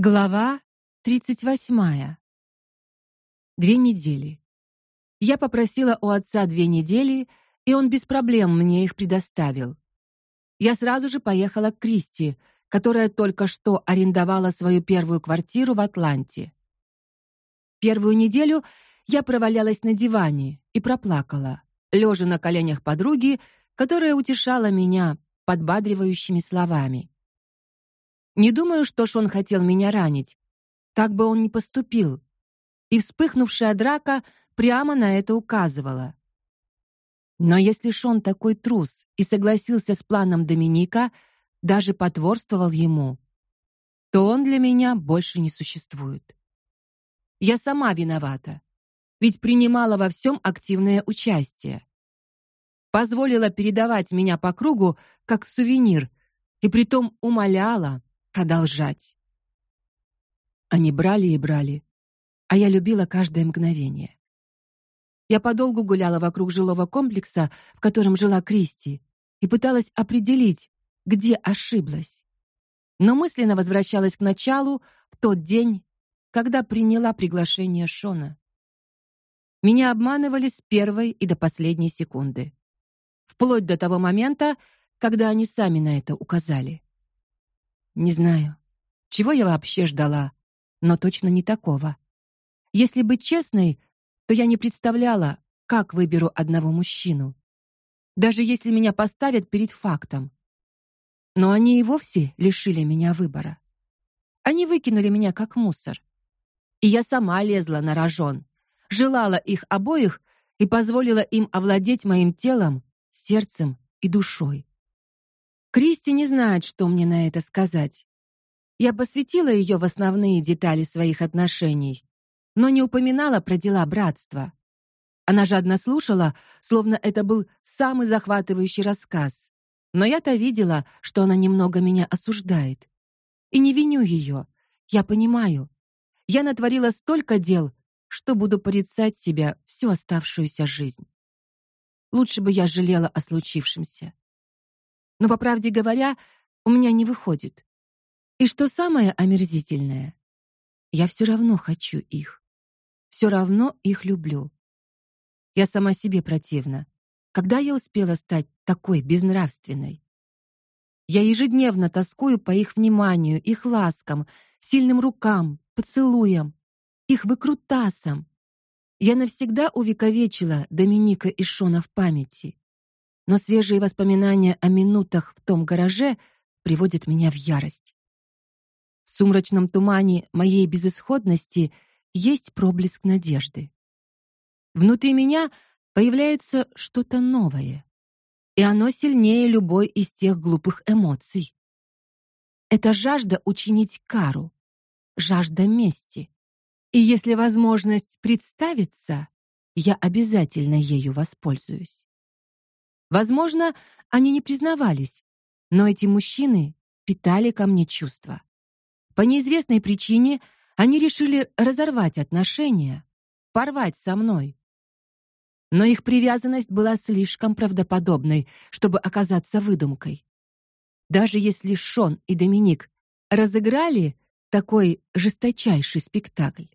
Глава 38. Две недели. Я попросила у отца две недели, и он без проблем мне их предоставил. Я сразу же поехала к Кристи, которая только что арендовала свою первую квартиру в Атланте. Первую неделю я провалялась на диване и проплакала, лежа на коленях подруги, которая утешала меня подбадривающими словами. Не думаю, что Шон хотел меня ранить. Так бы он не поступил. И вспыхнувшая драка прямо на это указывала. Но если Шон такой трус и согласился с планом Доминика, даже потворствовал ему, то он для меня больше не существует. Я сама виновата, ведь принимала во всем активное участие. Позволила передавать меня по кругу как сувенир и притом умоляла, продолжать. Они брали и брали, а я любила каждое мгновение. Я подолгу гуляла вокруг жилого комплекса, в котором жила Кристи, и пыталась определить, где ошиблась. Но мысленно возвращалась к началу, в тот день, когда приняла приглашение Шона. Меня обманывали с первой и до последней секунды, вплоть до того момента, когда они сами на это указали. Не знаю, чего я вообще ждала, но точно не такого. Если быть честной, то я не представляла, как выберу одного мужчину. Даже если меня поставят перед фактом. Но они и вовсе лишили меня выбора. Они выкинули меня как мусор. И я сама лезла на рожон, желала их обоих и позволила им овладеть моим телом, сердцем и душой. Кристи не знает, что мне на это сказать. Я посвятила ее в основные детали своих отношений, но не упоминала про дела братства. Она жадно слушала, словно это был самый захватывающий рассказ. Но я-то видела, что она немного меня осуждает. И не виню ее. Я понимаю. Я натворила столько дел, что буду порицать себя всю оставшуюся жизнь. Лучше бы я жалела о случившемся. Но по правде говоря, у меня не выходит. И что самое омерзительное, я все равно хочу их. Все равно их люблю. Я сама себе противна. Когда я успела стать такой безнравственной? Я ежедневно тоскую по их вниманию, их ласкам, сильным рукам, поцелуям, их выкрутасам. Я навсегда увековечила Доминика и Шона в памяти но свежие воспоминания о минутах в том гараже приводят меня в ярость. В сумрачном тумане моей безысходности есть проблеск надежды. Внутри меня появляется что-то новое, и оно сильнее любой из тех глупых эмоций. Это жажда учинить кару, жажда мести. И если возможность представится, я обязательно ею воспользуюсь. Возможно, они не признавались, но эти мужчины питали ко мне чувства. По неизвестной причине они решили разорвать отношения, порвать со мной. Но их привязанность была слишком правдоподобной, чтобы оказаться выдумкой. Даже если Шон и Доминик разыграли такой жесточайший спектакль,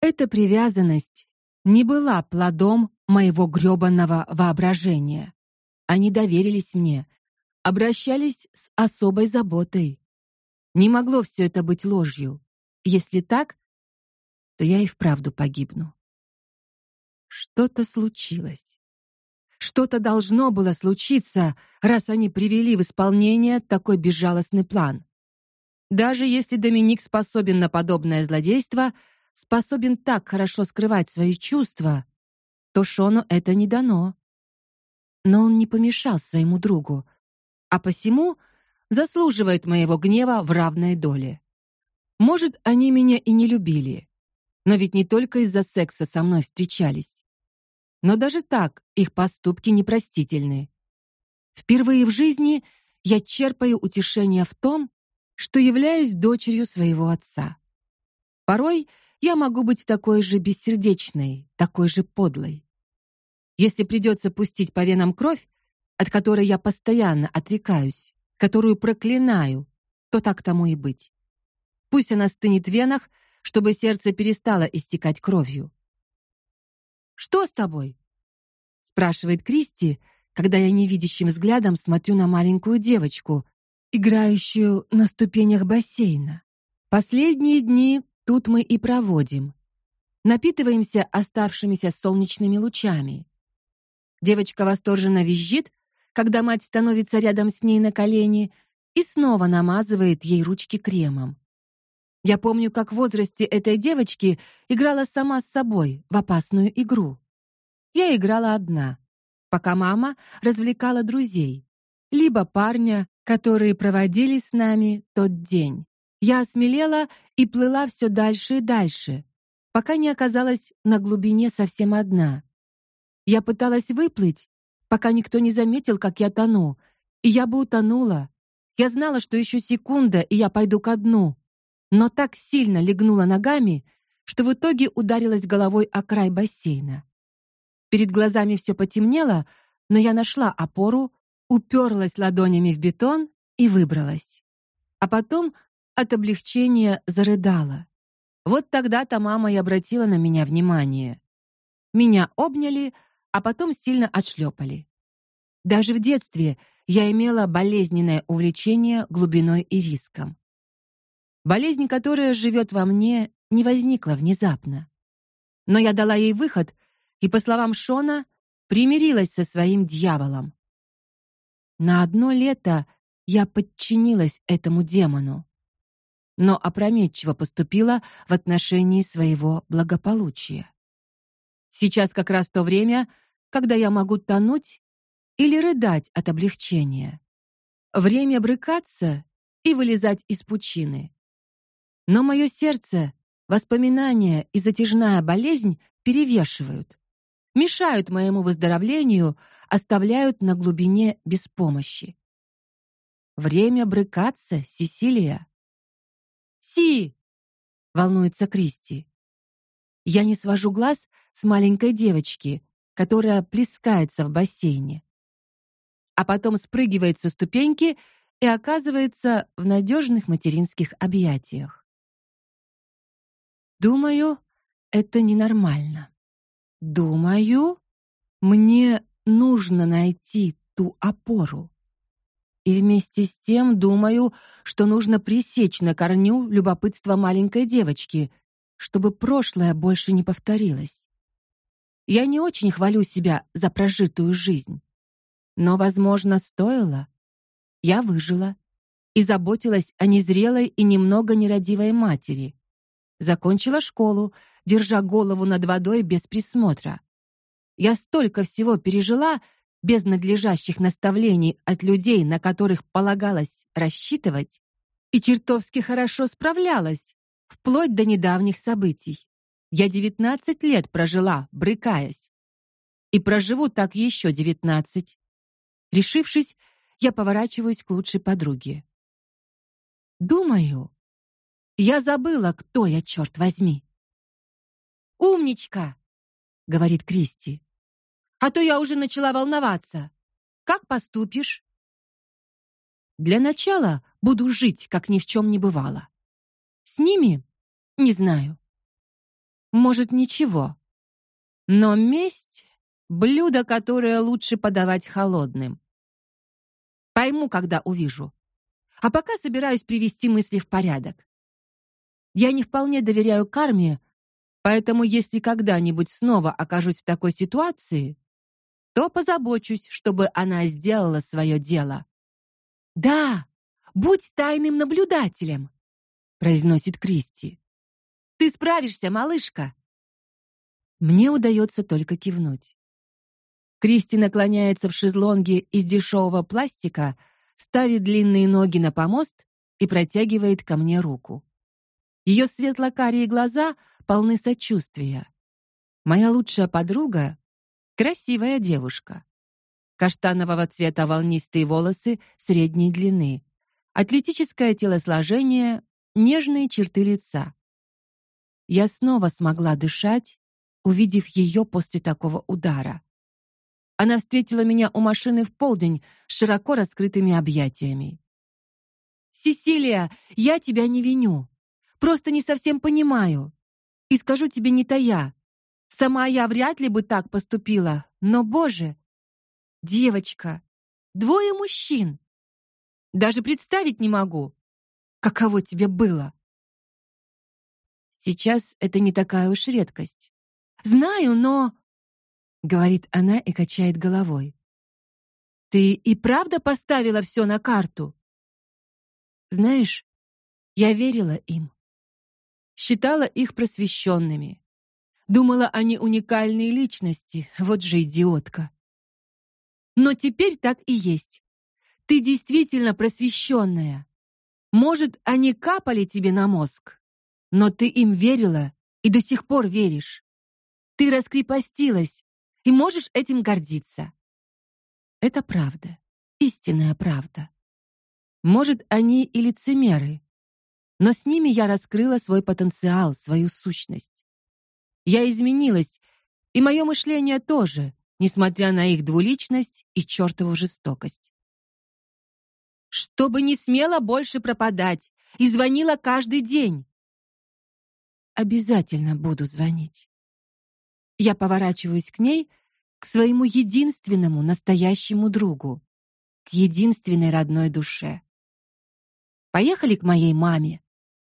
эта привязанность не была плодом моего грёбаного воображения. Они доверились мне, обращались с особой заботой. Не могло все это быть ложью. Если так, то я и вправду погибну. Что-то случилось. Что-то должно было случиться, раз они привели в исполнение такой безжалостный план. Даже если Доминик способен на подобное злодейство, способен так хорошо скрывать свои чувства, то Шону это не дано но он не помешал своему другу, а посему заслуживает моего гнева в равной доле. Может, они меня и не любили, но ведь не только из-за секса со мной встречались. Но даже так их поступки непростительны. Впервые в жизни я черпаю утешение в том, что являюсь дочерью своего отца. Порой я могу быть такой же бессердечной, такой же подлой. Если придется пустить по венам кровь, от которой я постоянно отрекаюсь, которую проклинаю, то так тому и быть. Пусть она стынет в венах, чтобы сердце перестало истекать кровью. Что с тобой? спрашивает Кристи, когда я невидящим взглядом смотрю на маленькую девочку, играющую на ступенях бассейна. Последние дни тут мы и проводим. Напитываемся оставшимися солнечными лучами. Девочка восторженно визжит, когда мать становится рядом с ней на колени и снова намазывает ей ручки кремом. Я помню, как в возрасте этой девочки играла сама с собой в опасную игру. Я играла одна, пока мама развлекала друзей, либо парня, которые проводили с нами тот день. Я осмелела и плыла все дальше и дальше, пока не оказалась на глубине совсем одна. Я пыталась выплыть, пока никто не заметил, как я тону, и я бы утонула. Я знала, что еще секунда, и я пойду ко дну, но так сильно легнула ногами, что в итоге ударилась головой о край бассейна. Перед глазами все потемнело, но я нашла опору, уперлась ладонями в бетон и выбралась. А потом от облегчения зарыдала. Вот тогда-то мама и обратила на меня внимание. Меня обняли, а потом сильно отшлепали. Даже в детстве я имела болезненное увлечение глубиной и риском. Болезнь, которая живет во мне, не возникла внезапно. Но я дала ей выход и, по словам Шона, примирилась со своим дьяволом. На одно лето я подчинилась этому демону, но опрометчиво поступила в отношении своего благополучия. Сейчас как раз то время, когда я могу тонуть или рыдать от облегчения. Время брыкаться и вылезать из пучины. Но мое сердце, воспоминания и затяжная болезнь перевешивают мешают моему выздоровлению, оставляют на глубине без помощи. Время брыкаться, Сесилия. Си, волнуется Кристи. Я не свожу глаз с маленькой девочки, которая плескается в бассейне, а потом спрыгивает со ступеньки и оказывается в надежных материнских объятиях. Думаю, это ненормально. Думаю, мне нужно найти ту опору. И вместе с тем думаю, что нужно пресечь на корню любопытство маленькой девочки, чтобы прошлое больше не повторилось. Я не очень хвалю себя за прожитую жизнь, но, возможно, стоило. Я выжила и заботилась о незрелой и немного нерадивой матери. Закончила школу, держа голову над водой без присмотра. Я столько всего пережила без надлежащих наставлений от людей, на которых полагалось рассчитывать, и чертовски хорошо справлялась, вплоть до недавних событий. Я 19 лет прожила, брыкаясь. И проживу так еще 19. Решившись, я поворачиваюсь к лучшей подруге. Думаю, я забыла, кто я, черт возьми. Умничка, говорит Кристи. А то я уже начала волноваться. Как поступишь? Для начала буду жить, как ни в чем не бывало. С ними не знаю. Может, ничего. Но месть блюдо, которое лучше подавать холодным. Пойму, когда увижу. А пока собираюсь привести мысли в порядок. Я не вполне доверяю карме, Поэтому если когда-нибудь снова окажусь в такой ситуации, то позабочусь, чтобы она сделала свое дело. Да, будь тайным наблюдателем, произносит Кристи. Ты справишься, малышка. Мне удается только кивнуть. Кристи наклоняется в шезлонге из дешевого пластика, ставит длинные ноги на помост и протягивает ко мне руку. Ее светло-карие глаза полны сочувствия. Моя лучшая подруга красивая девушка. Каштанового цвета волнистые волосы средней длины, атлетическое телосложение, нежные черты лица. Я снова смогла дышать, увидев ее после такого удара. Она встретила меня у машины в полдень с широко раскрытыми объятиями. Сесилия, я тебя не виню. Просто не совсем понимаю. И скажу тебе не тая. Сама я вряд ли бы так поступила, но, боже, девочка, двое мужчин. Даже представить не могу, каково тебе было. Сейчас это не такая уж редкость. Знаю, но говорит она и качает головой. Ты и правда поставила все на карту? Знаешь, я верила им. Считала их просвещенными. Думала, они уникальные личности. Вот же идиотка. Но теперь так и есть. Ты действительно просвещенная. Может, они капали тебе на мозг, но ты им верила и до сих пор веришь. Ты раскрепостилась и можешь этим гордиться. Это правда, истинная правда. Может, они и лицемеры, но с ними я раскрыла свой потенциал, свою сущность. Я изменилась, и мое мышление тоже, несмотря на их двуличность и чертову жестокость. Чтобы не смела больше пропадать и звонила каждый день. Обязательно буду звонить. Я поворачиваюсь к ней, к своему единственному настоящему другу, к единственной родной душе. Поехали к моей маме.